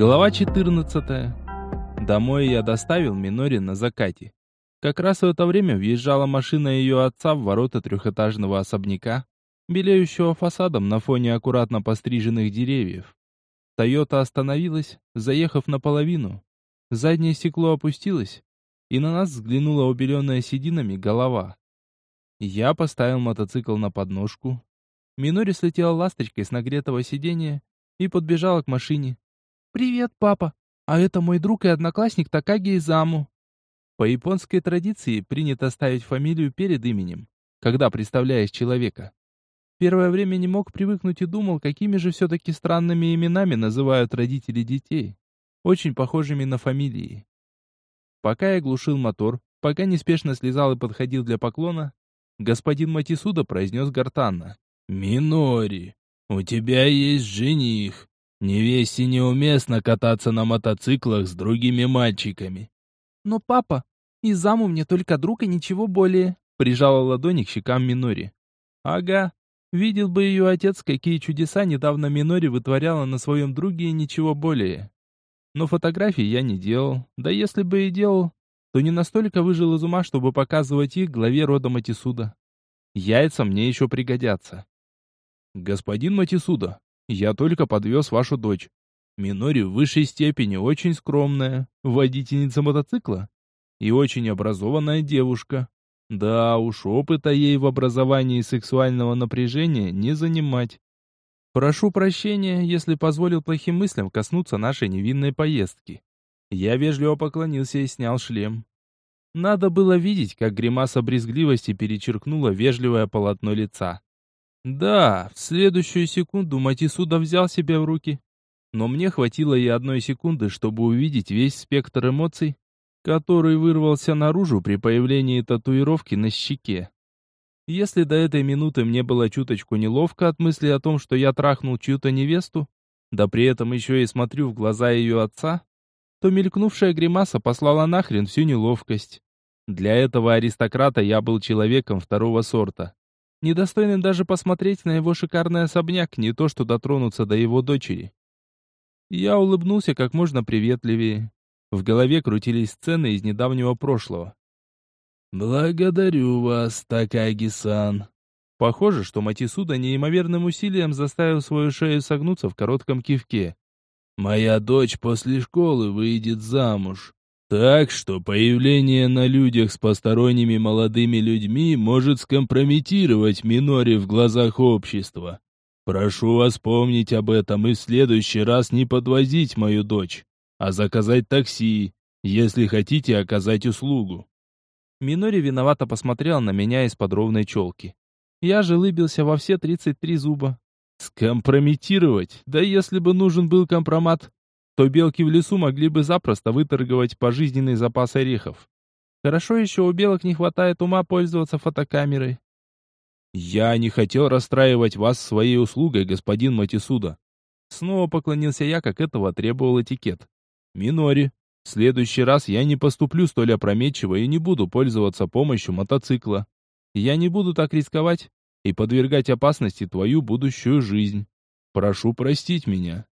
Глава 14. Домой я доставил Минори на закате. Как раз в это время въезжала машина ее отца в ворота трехэтажного особняка, белеющего фасадом на фоне аккуратно постриженных деревьев. Тойота остановилась, заехав наполовину. Заднее стекло опустилось, и на нас взглянула убеленная сединами голова. Я поставил мотоцикл на подножку. Минори слетела ласточкой с нагретого сиденья и подбежала к машине. «Привет, папа! А это мой друг и одноклассник Такаги Изаму». По японской традиции принято ставить фамилию перед именем, когда представляешь человека. Первое время не мог привыкнуть и думал, какими же все-таки странными именами называют родители детей, очень похожими на фамилии. Пока я глушил мотор, пока неспешно слезал и подходил для поклона, господин Матисуда произнес гортанно. «Минори, у тебя есть жених. Невесте неуместно кататься на мотоциклах с другими мальчиками. Но папа, и заму мне только друг и ничего более. Прижала ладони к щекам Минори. Ага, видел бы ее отец, какие чудеса недавно Минори вытворяла на своем друге и ничего более. Но фотографий я не делал, да если бы и делал, то не настолько выжил из ума, чтобы показывать их главе рода Матисуда. Яйца мне еще пригодятся. Господин Матисуда, я только подвез вашу дочь. Минори в высшей степени очень скромная, водительница мотоцикла и очень образованная девушка. Да уж, опыта ей в образовании сексуального напряжения не занимать. Прошу прощения, если позволил плохим мыслям коснуться нашей невинной поездки. Я вежливо поклонился и снял шлем. Надо было видеть, как гримаса брезгливости перечеркнула вежливое полотно лица. Да, в следующую секунду Матисуда взял себя в руки. Но мне хватило и одной секунды, чтобы увидеть весь спектр эмоций, который вырвался наружу при появлении татуировки на щеке. Если до этой минуты мне было чуточку неловко от мысли о том, что я трахнул чью-то невесту, да при этом еще и смотрю в глаза ее отца, то мелькнувшая гримаса послала нахрен всю неловкость. Для этого аристократа я был человеком второго сорта недостойным даже посмотреть на его шикарный особняк, не то что дотронуться до его дочери. Я улыбнулся как можно приветливее. В голове крутились сцены из недавнего прошлого. «Благодарю вас, Такаги-сан». Похоже, что Матисуда неимоверным усилием заставил свою шею согнуться в коротком кивке. «Моя дочь после школы выйдет замуж. Так что появление на людях с посторонними молодыми людьми может скомпрометировать Минори в глазах общества. Прошу вас помнить об этом и в следующий раз не подвозить мою дочь, а заказать такси, если хотите оказать услугу. Минори виновато посмотрел на меня из-под ровной челки. Я же улыбился во все 33 зуба. Скомпрометировать? Да если бы нужен был компромат, то белки в лесу могли бы запросто выторговать пожизненный запас орехов. Хорошо еще у белок не хватает ума пользоваться фотокамерой. «Я не хотел расстраивать вас своей услугой, господин Матисуда». Снова поклонился я, как этого требовал этикет. «Минори, в следующий раз я не поступлю столь опрометчиво и не буду пользоваться помощью мотоцикла. Я не буду так рисковать и подвергать опасности твою будущую жизнь. Прошу простить меня».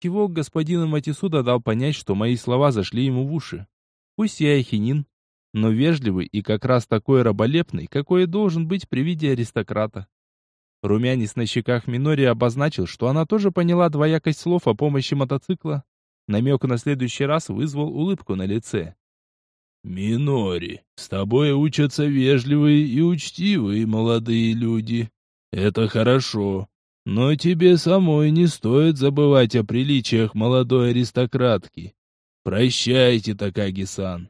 Кивок господина Матисуда дал понять, что мои слова зашли ему в уши. Пусть я и хинин, но вежливый и как раз такой раболепный, какой и должен быть при виде аристократа. Румянец на щеках Минори обозначил, что она тоже поняла двоякость слов о помощи мотоцикла. Намек на следующий раз вызвал улыбку на лице. «Минори, с тобой учатся вежливые и учтивые молодые люди. Это хорошо. Но тебе самой не стоит забывать о приличиях молодой аристократки. Прощайте, Такаги-сан.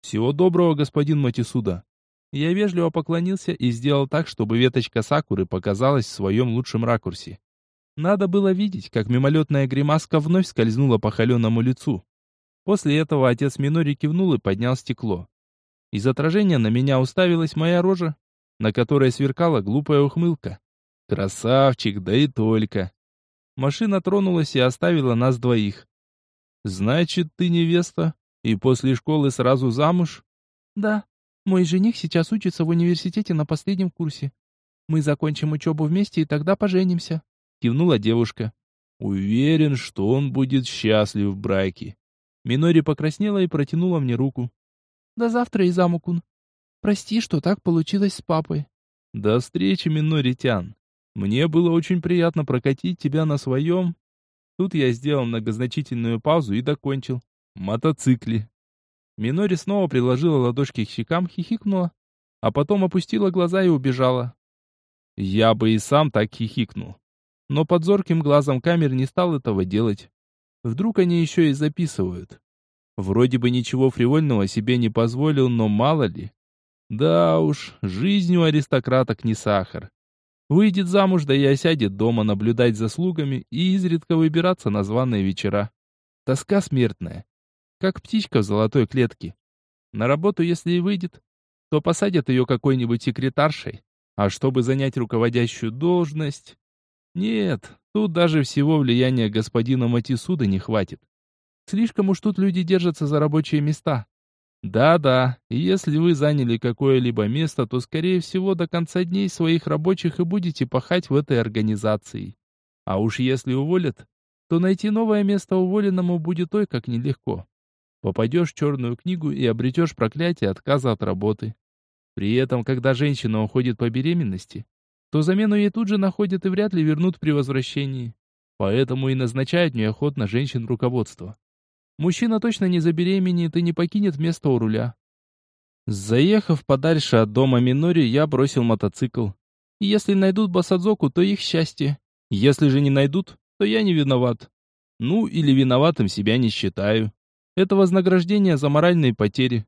Всего доброго, господин Матисуда. Я вежливо поклонился и сделал так, чтобы веточка сакуры показалась в своем лучшем ракурсе. Надо было видеть, как мимолетная гримаска вновь скользнула по холеному лицу. После этого отец Минори кивнул и поднял стекло. Из отражения на меня уставилась моя рожа, на которой сверкала глупая ухмылка. Красавчик, да и только. Машина тронулась и оставила нас двоих. Значит, ты невеста? И после школы сразу замуж? Да. Мой жених сейчас учится в университете на последнем курсе. Мы закончим учебу вместе и тогда поженимся. Кивнула девушка. Уверен, что он будет счастлив в браке. Минори покраснела и протянула мне руку. До завтра, Изамукун. Прости, что так получилось с папой. До встречи, Миноритян. Мне было очень приятно прокатить тебя на своем... Тут я сделал многозначительную паузу и докончил. Мотоцикле. Минори снова приложила ладошки к щекам, хихикнула, а потом опустила глаза и убежала. Я бы и сам так хихикнул. Но под зорким глазом камер не стал этого делать. Вдруг они еще и записывают. Вроде бы ничего фривольного себе не позволил, но мало ли. Да уж, жизнь у аристократок не сахар. Выйдет замуж, да и осядет дома наблюдать за слугами и изредка выбираться на званые вечера. Тоска смертная. Как птичка в золотой клетке. На работу, если и выйдет, то посадят ее какой-нибудь секретаршей. А чтобы занять руководящую должность... Нет, тут даже всего влияния господина Матисуда не хватит. Слишком уж тут люди держатся за рабочие места. Да-да, если вы заняли какое-либо место, то, скорее всего, до конца дней своих рабочих и будете пахать в этой организации. А уж если уволят, то найти новое место уволенному будет ой как нелегко. Попадешь в черную книгу и обретешь проклятие отказа от работы. При этом, когда женщина уходит по беременности, то замену ей тут же находят и вряд ли вернут при возвращении. Поэтому и назначают неохотно женщин руководство. Мужчина точно не забеременеет и не покинет место у руля. Заехав подальше от дома Минори, я бросил мотоцикл. Если найдут Басадзоку, то их счастье. Если же не найдут, то я не виноват. Ну, или виноватым себя не считаю. Это вознаграждение за моральные потери.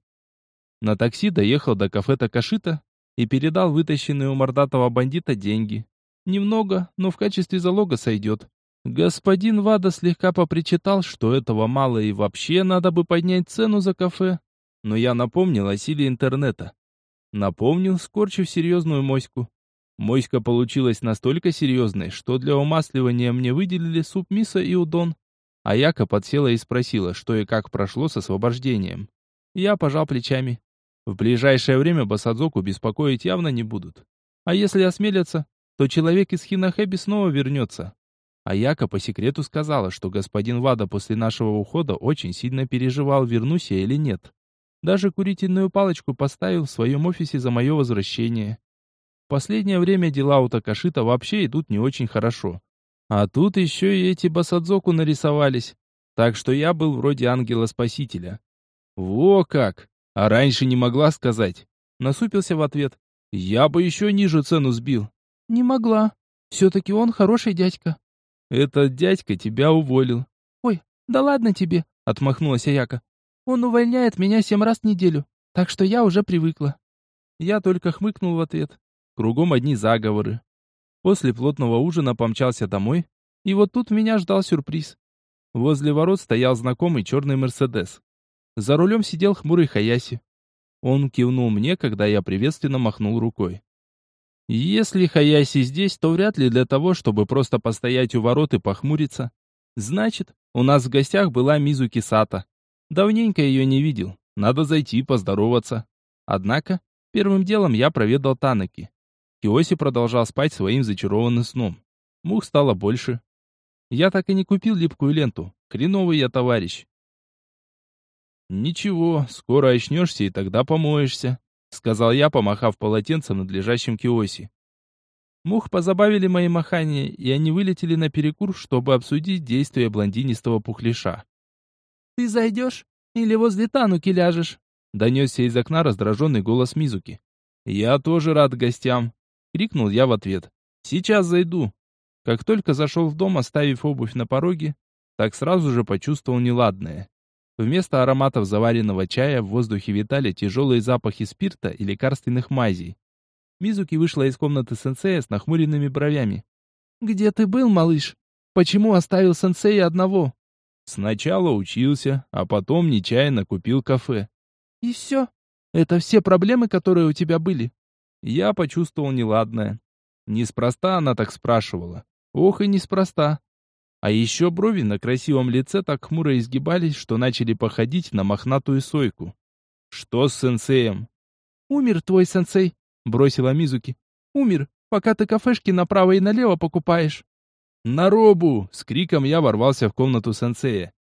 На такси доехал до кафе Такашита и передал вытащенные у мордатого бандита деньги. Немного, но в качестве залога сойдет. Господин Вада слегка попричитал, что этого мало и вообще надо бы поднять цену за кафе. Но я напомнил о силе интернета. Напомнил, скорчив серьезную моську. Моська получилась настолько серьезной, что для умасливания мне выделили суп мисо и удон. А Яка подсела и спросила, что и как прошло с освобождением. Я пожал плечами. В ближайшее время Басадзоку беспокоить явно не будут. А если осмелятся, то человек из Хинахэби снова вернется. А Яка по секрету сказала, что господин Вада после нашего ухода очень сильно переживал, вернусь я или нет. Даже курительную палочку поставил в своем офисе за мое возвращение. В последнее время дела у Такашита вообще идут не очень хорошо. А тут еще и эти басадзоку нарисовались. Так что я был вроде ангела-спасителя. Во как! А раньше не могла сказать. Насупился в ответ. Я бы еще ниже цену сбил. Не могла. Все-таки он хороший дядька. Этот дядька тебя уволил. Ой, да ладно тебе, отмахнулась Аяка. Он увольняет меня семь раз в неделю, так что я уже привыкла. Я только хмыкнул в ответ. Кругом одни заговоры. После плотного ужина помчался домой, и вот тут меня ждал сюрприз. Возле ворот стоял знакомый черный Мерседес. За рулем сидел хмурый Хаяси. Он кивнул мне, когда я приветственно махнул рукой. Если Хаяси здесь, то вряд ли для того, чтобы просто постоять у ворот и похмуриться. Значит, у нас в гостях была Мизуки Сата. Давненько ее не видел. Надо зайти поздороваться. Однако, первым делом я проведал Танаки. Киоси продолжал спать своим зачарованным сном. Мух стало больше. Я так и не купил липкую ленту. Хреновый я товарищ. Ничего, скоро очнешься и тогда помоешься сказал я, помахав полотенцем над лежащим киоси. Мух позабавили мои махания, и они вылетели на перекур, чтобы обсудить действия блондинистого пухляша. «Ты зайдешь? Или возле Тануки ляжешь?» Донесся из окна раздраженный голос Мизуки. «Я тоже рад гостям!» — крикнул я в ответ. «Сейчас зайду!» Как только зашел в дом, оставив обувь на пороге, так сразу же почувствовал неладное. Вместо ароматов заваренного чая в воздухе витали тяжелые запахи спирта и лекарственных мазей. Мизуки вышла из комнаты сенсея с нахмуренными бровями. «Где ты был, малыш? Почему оставил сенсея одного?» «Сначала учился, а потом нечаянно купил кафе». «И все? Это все проблемы, которые у тебя были?» Я почувствовал неладное. Неспроста она так спрашивала. Ох и неспроста. А еще брови на красивом лице так хмуро изгибались, что начали походить на мохнатую сойку. «Что с сенсеем?» «Умер твой сенсей», — бросила Мизуки. «Умер, пока ты кафешки направо и налево покупаешь». «Наробу!» — с криком я ворвался в комнату сенсея.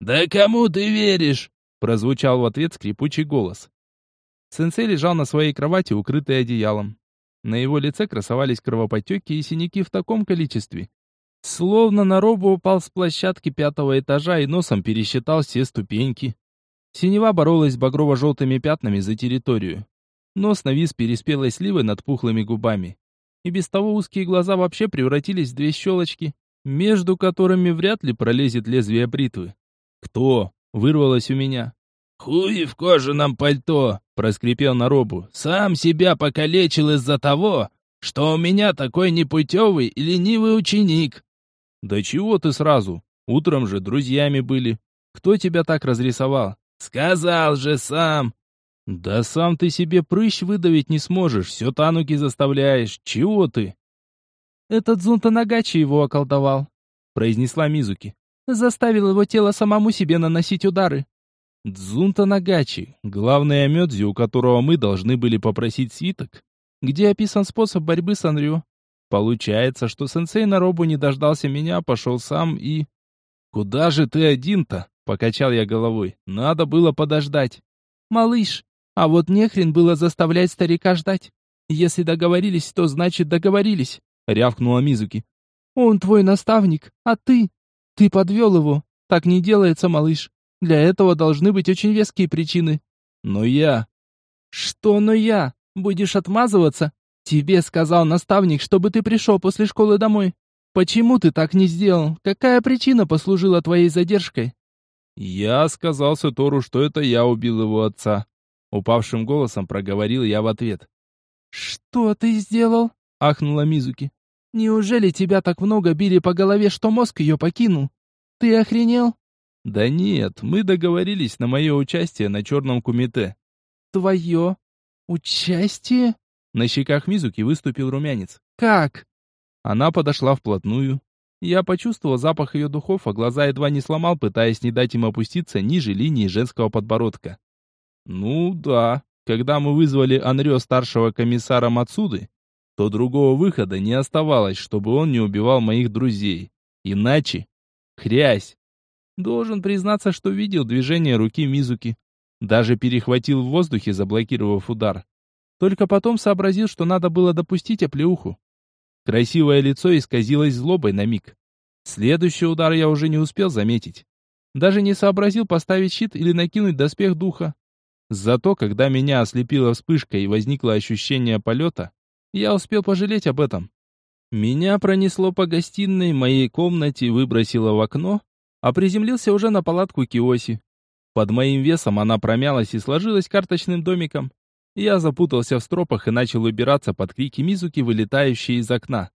«Да кому ты веришь?» — прозвучал в ответ скрипучий голос. Сенсей лежал на своей кровати, укрытый одеялом. На его лице красовались кровоподтеки и синяки в таком количестве. Словно Наробу упал с площадки пятого этажа и носом пересчитал все ступеньки. Синева боролась с багрово-желтыми пятнами за территорию. Нос навис переспелой сливой над пухлыми губами. И без того узкие глаза вообще превратились в две щелочки, между которыми вряд ли пролезет лезвие бритвы. «Кто?» — вырвалось у меня. «Хуй в кожаном пальто!» — проскрипел Наробу. «Сам себя покалечил из-за того, что у меня такой непутевый и ленивый ученик». «Да чего ты сразу? Утром же друзьями были. Кто тебя так разрисовал?» «Сказал же сам!» «Да сам ты себе прыщ выдавить не сможешь, все тануки заставляешь. Чего ты?» «Этот Зунта Нагачи его околдовал», — произнесла Мизуки. «Заставил его тело самому себе наносить удары». Дзунта Нагачи, главный Амёдзи, у которого мы должны были попросить свиток, где описан способ борьбы с Анрю. Получается, что сенсей на робу не дождался меня, пошел сам и... «Куда же ты один-то?» — покачал я головой. «Надо было подождать». «Малыш, а вот нехрен было заставлять старика ждать. Если договорились, то значит договорились», — рявкнула Мизуки. «Он твой наставник, а ты? Ты подвел его. Так не делается, малыш. Для этого должны быть очень веские причины». «Но я...» «Что «но я»? Будешь отмазываться? Тебе сказал наставник, чтобы ты пришел после школы домой. Почему ты так не сделал? Какая причина послужила твоей задержкой?» «Я сказал Сатору, что это я убил его отца. Упавшим голосом проговорил я в ответ. «Что ты сделал?» — ахнула Мизуки. «Неужели тебя так много били по голове, что мозг ее покинул? Ты охренел?» «Да нет, мы договорились на мое участие на черном кумите». «Твое участие?» На щеках Мизуки выступил румянец. «Как?» Она подошла вплотную. Я почувствовал запах ее духов, а глаза едва не сломал, пытаясь не дать им опуститься ниже линии женского подбородка. Ну да, когда мы вызвали Анрё старшего комиссара Мацуды, то другого выхода не оставалось, чтобы он не убивал моих друзей. Иначе... Хрясь! Должен признаться, что видел движение руки Мизуки. Даже перехватил в воздухе, заблокировав удар. Только потом сообразил, что надо было допустить оплеуху. Красивое лицо исказилось злобой на миг. Следующий удар я уже не успел заметить. Даже не сообразил поставить щит или накинуть доспех духа. Зато, когда меня ослепила вспышка и возникло ощущение полета, я успел пожалеть об этом. Меня пронесло по гостиной, моей комнате, выбросило в окно, а приземлился уже на палатку Киоси. Под моим весом она промялась и сложилась карточным домиком. Я запутался в стропах и начал убираться под крики Мизуки, вылетающие из окна.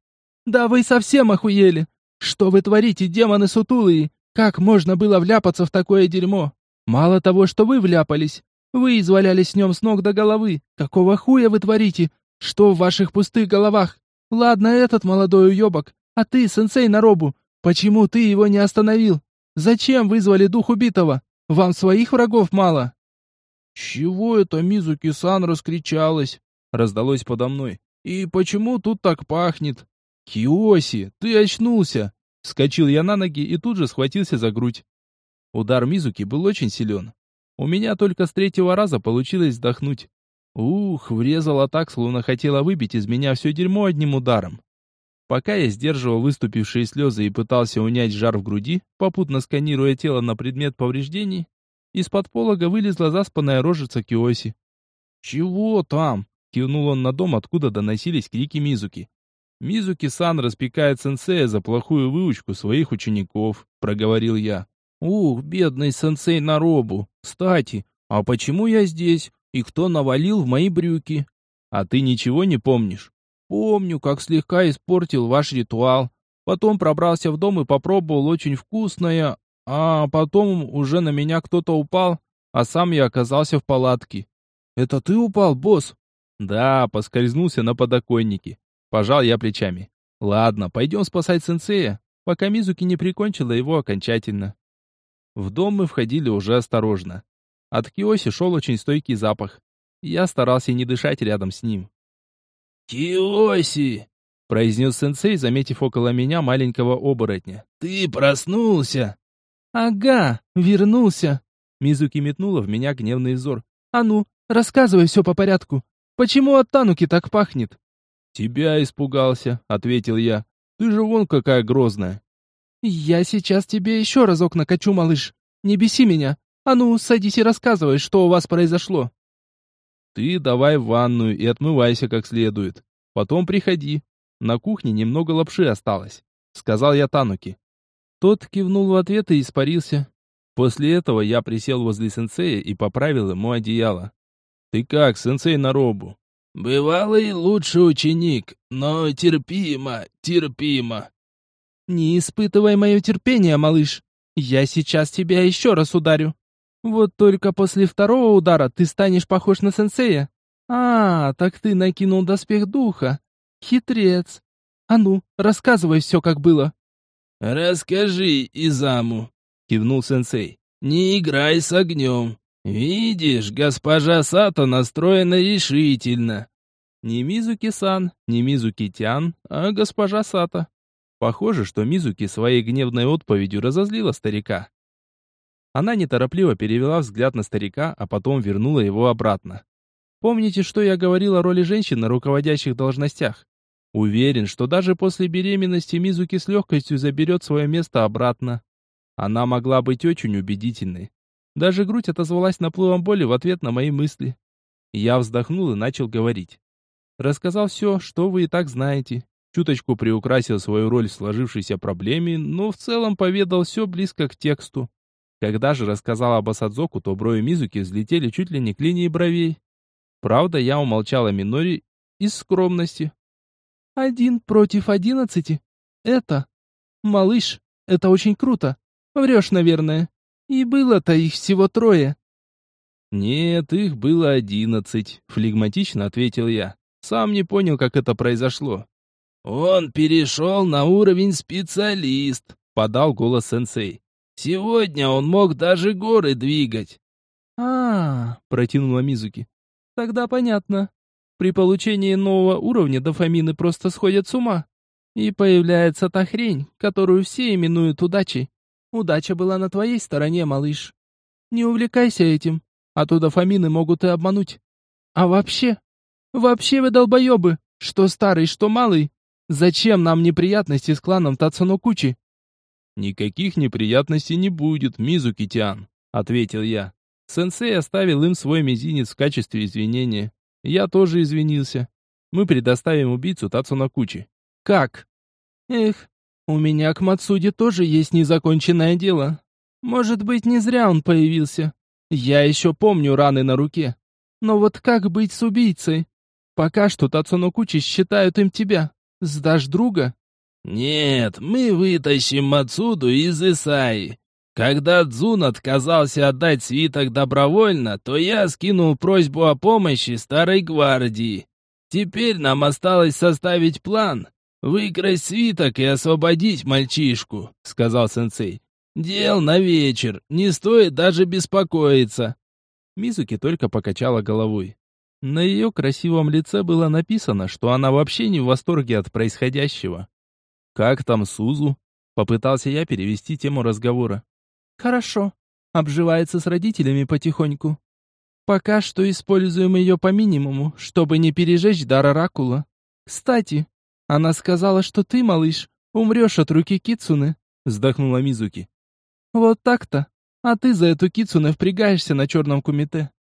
«Да вы совсем охуели! Что вы творите, демоны сутулые? Как можно было вляпаться в такое дерьмо? Мало того, что вы вляпались, вы извалялись с нем с ног до головы. Какого хуя вы творите? Что в ваших пустых головах? Ладно, этот молодой уебок, а ты, сенсей Наробу, почему ты его не остановил? Зачем вызвали дух убитого? Вам своих врагов мало?» «Чего это Мизуки-сан раскричалась?» раздалось подо мной. «И почему тут так пахнет?» «Киоси, ты очнулся!» Вскочил я на ноги и тут же схватился за грудь. Удар Мизуки был очень силен. У меня только с третьего раза получилось вдохнуть. Ух, врезала так, словно хотела выбить из меня все дерьмо одним ударом. Пока я сдерживал выступившие слезы и пытался унять жар в груди, попутно сканируя тело на предмет повреждений, из-под полога вылезла заспанная рожица Киоси. «Чего там?» — кивнул он на дом, откуда доносились крики Мизуки. «Мизуки-сан распекает сенсея за плохую выучку своих учеников», — проговорил я. Ух, бедный сенсей Наробу. Кстати, а почему я здесь? И кто навалил в мои брюки? А ты ничего не помнишь? Помню, как слегка испортил ваш ритуал. Потом пробрался в дом и попробовал очень вкусное, а потом уже на меня кто-то упал, а сам я оказался в палатке. Это ты упал, босс? Да, поскользнулся на подоконнике. Пожал я плечами. Ладно, пойдем спасать сенсея, пока Мизуки не прикончила его окончательно. В дом мы входили уже осторожно. От Киоси шел очень стойкий запах. Я старался не дышать рядом с ним. «Киоси!» произнес сенсей, заметив около меня маленького оборотня. «Ты проснулся!» «Ага, вернулся!» Мизуки метнула в меня гневный взор. «А ну, рассказывай все по порядку. Почему от Тануки так пахнет?» «Тебя испугался», — ответил я. «Ты же вон какая грозная». «Я сейчас тебе еще разок накачу, малыш. Не беси меня. А ну, садись и рассказывай, что у вас произошло». «Ты давай в ванную и отмывайся как следует. Потом приходи. На кухне немного лапши осталось», — сказал я Тануки. Тот кивнул в ответ и испарился. После этого я присел возле сенсея и поправил ему одеяло. «Ты как, сенсей Наробу?» «Бывалый лучший ученик, но терпимо, терпимо». «Не испытывай мое терпение, малыш. Я сейчас тебя еще раз ударю. Вот только после второго удара ты станешь похож на сенсея. А, так ты накинул доспех духа. Хитрец. А ну, рассказывай все, как было». «Расскажи, Изаму», — кивнул сенсей. «Не играй с огнем. Видишь, госпожа Сато настроена решительно». Не Мизуки-сан, не Мизуки-тян, а госпожа Сато. Похоже, что Мизуки своей гневной отповедью разозлила старика. Она неторопливо перевела взгляд на старика, а потом вернула его обратно. Помните, что я говорил о роли женщин на руководящих должностях? Уверен, что даже после беременности Мизуки с легкостью заберет свое место обратно. Она могла быть очень убедительной. Даже грудь отозвалась наплывом боли в ответ на мои мысли. Я вздохнул и начал говорить. Рассказал все, что вы и так знаете. Чуточку приукрасил свою роль в сложившейся проблеме, но в целом поведал все близко к тексту. Когда же рассказал об Асадзоку, то брови Мизуки взлетели чуть ли не к линии бровей. Правда, я умолчал о Миноре из скромности. Один против одиннадцати? Это... Малыш, это очень круто. Врешь, наверное. И было-то их всего трое. Нет, их было одиннадцать, флегматично ответил я. Сам не понял, как это произошло. Он перешел на уровень специалист, подал голос сенсей. Сегодня он мог даже горы двигать. А, -а, -а протянула Мизуки. Тогда понятно. При получении нового уровня дофамины просто сходят с ума. И появляется та хрень, которую все именуют удачей. Удача была на твоей стороне, малыш. Не увлекайся этим, а то дофамины могут и обмануть. А вообще, вообще вы долбоебы, что старый, что малый. Зачем нам неприятности с кланом Тацанокучи? Никаких неприятностей не будет, Мизуки-тян, ответил я. Сенсей оставил им свой мизинец в качестве извинения. Я тоже извинился. Мы предоставим убийцу Тацунакучи. Как? Эх, у меня к Мацуде тоже есть незаконченное дело. Может быть, не зря он появился. Я еще помню раны на руке. Но вот как быть с убийцей? Пока что Тацунакучи считают им тебя. Сдашь друга? Нет, мы вытащим Мацуду из Исаи. Когда Дзун отказался отдать свиток добровольно, то я скинул просьбу о помощи старой гвардии. Теперь нам осталось составить план, выкрасть свиток и освободить мальчишку», — сказал сенсей. «Дел на вечер, не стоит даже беспокоиться». Мизуки только покачала головой. На ее красивом лице было написано, что она вообще не в восторге от происходящего. «Как там Сузу?» Попытался я перевести тему разговора. Хорошо. Обживается с родителями потихоньку. Пока что используем ее по минимуму, чтобы не пережечь дар Оракула. Кстати, она сказала, что ты, малыш, умрешь от руки Кицуны, вздохнула Мизуки. Вот так-то. А ты за эту Кицуны впрягаешься на черном кумите.